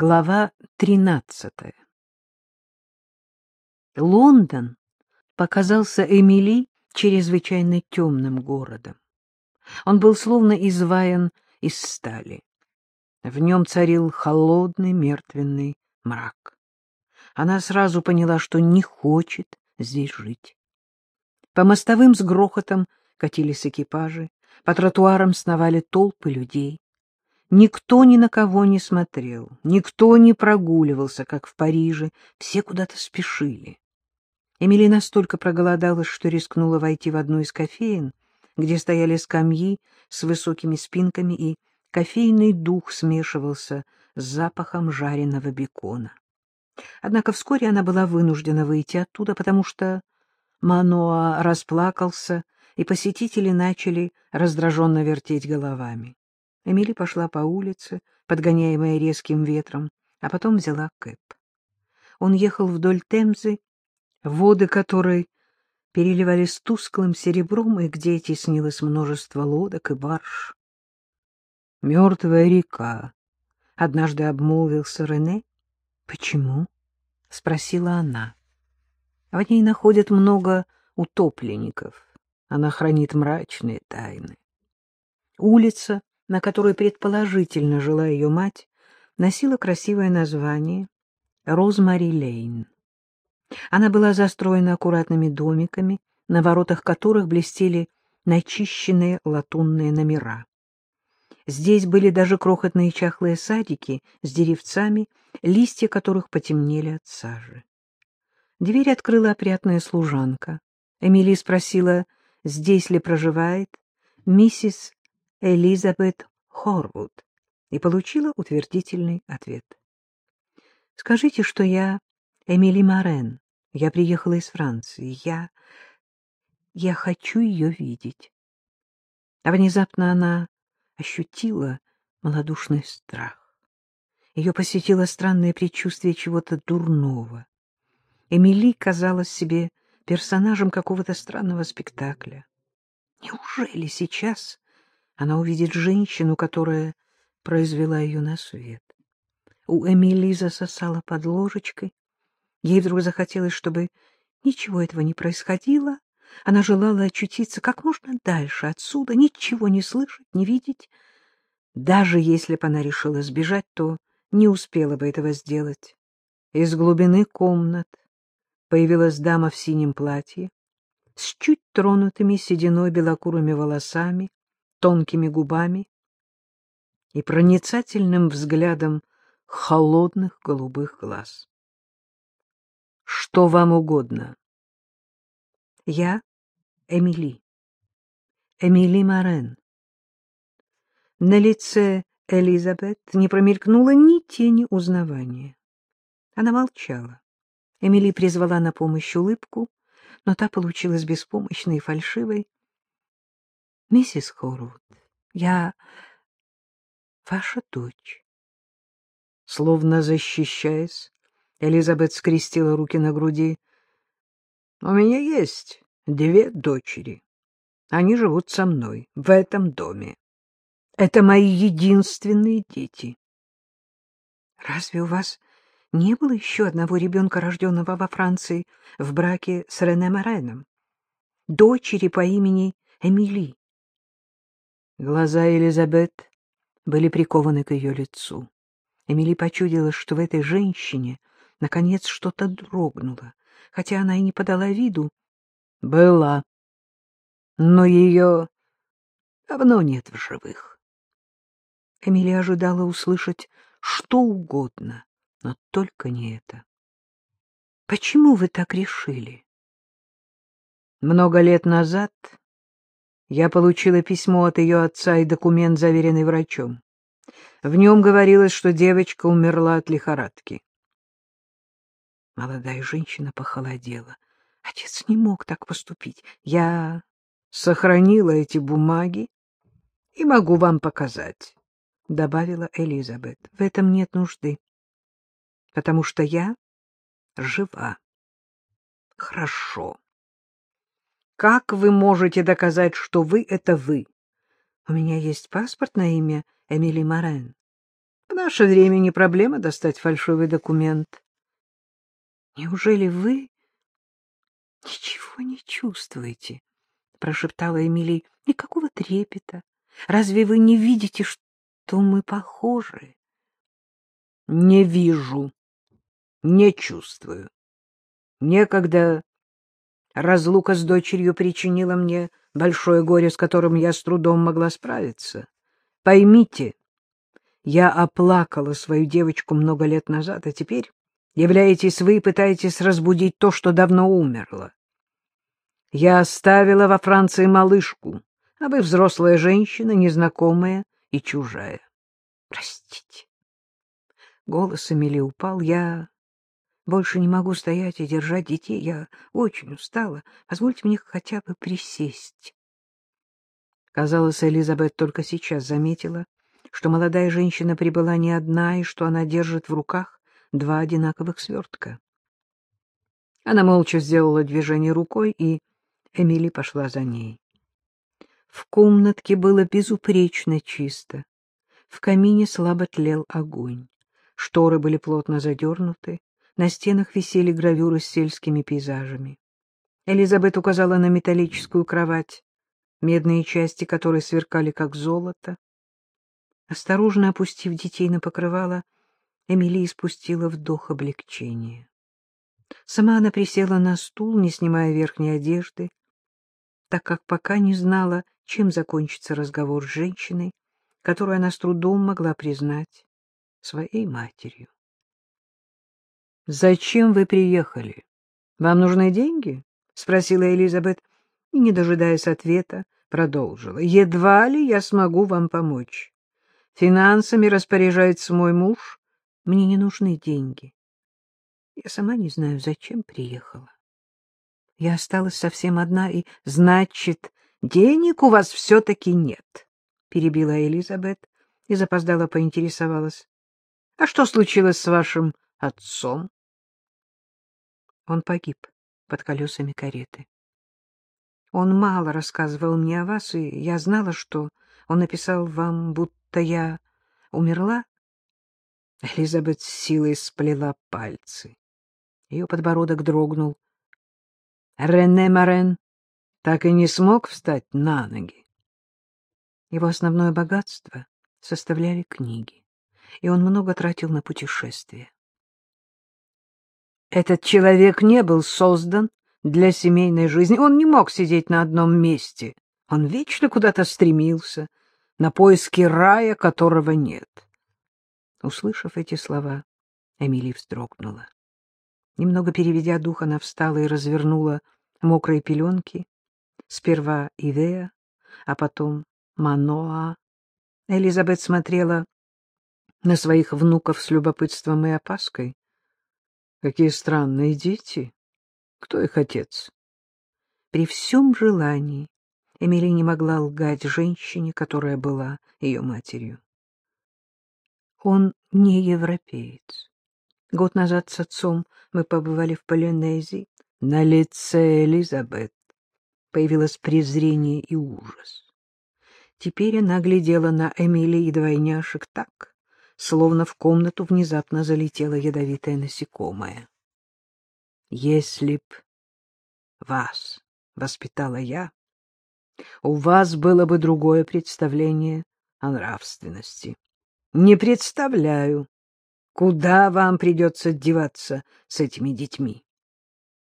Глава тринадцатая Лондон показался Эмили чрезвычайно темным городом. Он был словно изваян из стали. В нем царил холодный мертвенный мрак. Она сразу поняла, что не хочет здесь жить. По мостовым с грохотом катились экипажи, по тротуарам сновали толпы людей. Никто ни на кого не смотрел, никто не прогуливался, как в Париже, все куда-то спешили. Эмили настолько проголодалась, что рискнула войти в одну из кофеин, где стояли скамьи с высокими спинками, и кофейный дух смешивался с запахом жареного бекона. Однако вскоре она была вынуждена выйти оттуда, потому что Маноа расплакался, и посетители начали раздраженно вертеть головами. Эмили пошла по улице, подгоняемая резким ветром, а потом взяла кэп. Он ехал вдоль Темзы, воды которой переливались тусклым серебром, и где теснилось множество лодок и барж. «Мертвая река», — однажды обмолвился Рене. «Почему?» — спросила она. В ней находят много утопленников. Она хранит мрачные тайны. Улица на которой предположительно жила ее мать, носила красивое название Розмари Лейн. Она была застроена аккуратными домиками, на воротах которых блестели начищенные латунные номера. Здесь были даже крохотные чахлые садики с деревцами, листья которых потемнели от сажи. Дверь открыла опрятная служанка. Эмили спросила, здесь ли проживает миссис Элизабет Хорвуд и получила утвердительный ответ. — Скажите, что я Эмили Морен. Я приехала из Франции. Я... я хочу ее видеть. А внезапно она ощутила малодушный страх. Ее посетило странное предчувствие чего-то дурного. Эмили казалась себе персонажем какого-то странного спектакля. Неужели сейчас она увидит женщину, которая произвела ее на свет. У Эмили засосала под ложечкой. Ей вдруг захотелось, чтобы ничего этого не происходило. Она желала очутиться как можно дальше отсюда, ничего не слышать, не видеть. Даже если бы она решила сбежать, то не успела бы этого сделать. Из глубины комнат появилась дама в синем платье, с чуть тронутыми сединой белокурыми волосами, тонкими губами и проницательным взглядом холодных голубых глаз. — Что вам угодно? — Я Эмили. Эмили Морен. На лице Элизабет не промелькнуло ни тени узнавания. Она молчала. Эмили призвала на помощь улыбку, но та получилась беспомощной и фальшивой. — Миссис Хорвуд, я ваша дочь. Словно защищаясь, Элизабет скрестила руки на груди. — У меня есть две дочери. Они живут со мной в этом доме. Это мои единственные дети. — Разве у вас не было еще одного ребенка, рожденного во Франции, в браке с Рене Мореном? Дочери по имени Эмили. Глаза Элизабет были прикованы к ее лицу. Эмили почудилась, что в этой женщине наконец что-то дрогнуло, хотя она и не подала виду. Была. Но ее давно нет в живых. Эмили ожидала услышать что угодно, но только не это. Почему вы так решили? Много лет назад я получила письмо от ее отца и документ, заверенный врачом. В нем говорилось, что девочка умерла от лихорадки. Молодая женщина похолодела. Отец не мог так поступить. Я сохранила эти бумаги и могу вам показать, — добавила Элизабет. — В этом нет нужды, потому что я жива. — Хорошо. Как вы можете доказать, что вы — это вы? У меня есть паспорт на имя Эмили Морен. В наше время не проблема достать фальшивый документ. Неужели вы ничего не чувствуете? — прошептала Эмили. — Никакого трепета. Разве вы не видите, что мы похожи? — Не вижу, не чувствую. Некогда разлука с дочерью причинила мне большое горе, с которым я с трудом могла справиться. Поймите, я оплакала свою девочку много лет назад, а теперь являетесь вы и пытаетесь разбудить то, что давно умерло. Я оставила во Франции малышку, а вы взрослая женщина, незнакомая и чужая. Простите. Голос Эмили упал. Я больше не могу стоять и держать детей. Я очень устала. Позвольте мне хотя бы присесть. Казалось, Элизабет только сейчас заметила, что молодая женщина прибыла не одна и что она держит в руках два одинаковых свертка. Она молча сделала движение рукой, и Эмили пошла за ней. В комнатке было безупречно чисто. В камине слабо тлел огонь. Шторы были плотно задернуты. На стенах висели гравюры с сельскими пейзажами. Элизабет указала на металлическую кровать, медные части которой сверкали, как золото. Осторожно опустив детей на покрывало, Эмили спустила вдох облегчения. Сама она присела на стул, не снимая верхней одежды, так как пока не знала, чем закончится разговор с женщиной, которую она с трудом могла признать своей матерью. «Зачем вы приехали? Вам нужны деньги?» — спросила Элизабет, и, не дожидаясь ответа, продолжила. «Едва ли я смогу вам помочь. Финансами распоряжается мой муж. Мне не нужны деньги. Я сама не знаю, зачем приехала. Я осталась совсем одна, и, значит, денег у вас все-таки нет, — перебила Элизабет и запоздала поинтересовалась. — А что случилось с вашим отцом? Он погиб под колесами кареты. Он мало рассказывал мне о вас, и я знала, что он написал вам, будто я умерла. Элизабет с силой сплела пальцы. Ее подбородок дрогнул. Рене Морен так и не смог встать на ноги. Его основное богатство составляли книги, и он много тратил на путешествия. Этот человек не был создан для семейной жизни. Он не мог сидеть на одном месте. Он вечно куда-то стремился, на поиски рая, которого нет. Услышав эти слова, Эмили вздрогнула. Немного переведя дух, она встала и развернула мокрые пеленки. Сперва Ивея, а потом Маноа. Элизабет смотрела на своих внуков с любопытством и опаской. Какие странные дети. Кто их отец? При всем желании Эмили не могла лгать женщине, которая была ее матерью. Он не европеец. Год назад с отцом мы побывали в Полинезии. На лице Элизабет появилось презрение и ужас. Теперь она глядела на Эмили и двойняшек так, словно в комнату внезапно залетело ядовитое насекомое. Если б вас воспитала я, у вас было бы другое представление о нравственности. Не представляю, куда вам придется деваться с этими детьми.